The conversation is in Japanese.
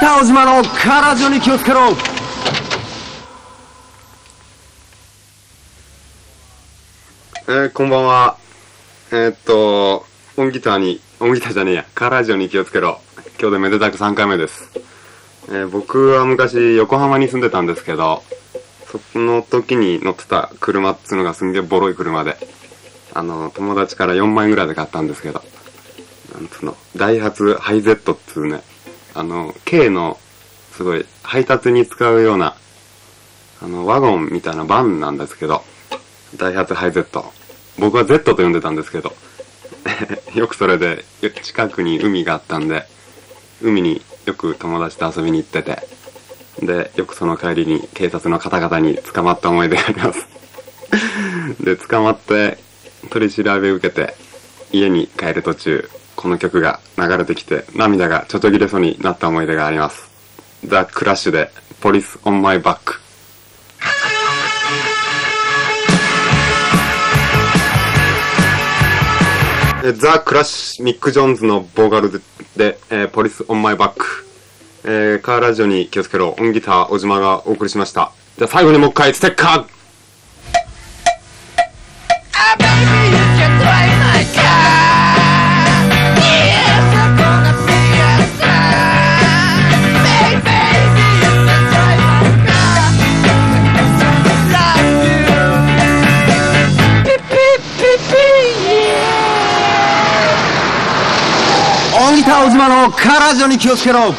小島のカラジオに気をつけろえー、こんばんは。えー、っと、音ギターに、音ギターじゃねえや、カーラジオに気をつけろ。今日でめでたく3回目です。えー僕は昔横浜に住んでたんですけど、その時に乗ってた車っつうのがすんげえボロい車で、あの、友達から4万円ぐらいで買ったんですけど、なんつうの、ダイハツハイゼットっつうね、あの、軽の、すごい、配達に使うような、あの、ワゴンみたいなバンなんですけど、ダイハツハイゼット。僕は Z と呼んでたんですけど、よくそれで、近くに海があったんで、海によく友達と遊びに行ってて、で、よくその帰りに警察の方々に捕まった思い出があります。で、捕まって、取り調べ受けて、家に帰る途中、この曲が流れてきて、涙がちょっと切れそうになった思い出があります。ザ・クラッシュで、 Police on My Back。ザ・クラッシュ、ミック・ジョーンズのボーカルで、でえー Police on My Back。えーカーラジオに気をつけろ、 on guitar、小島がお送りしました。じゃあ最後にもう一回、ステッカーギター小島のカラジョに気をつけろ。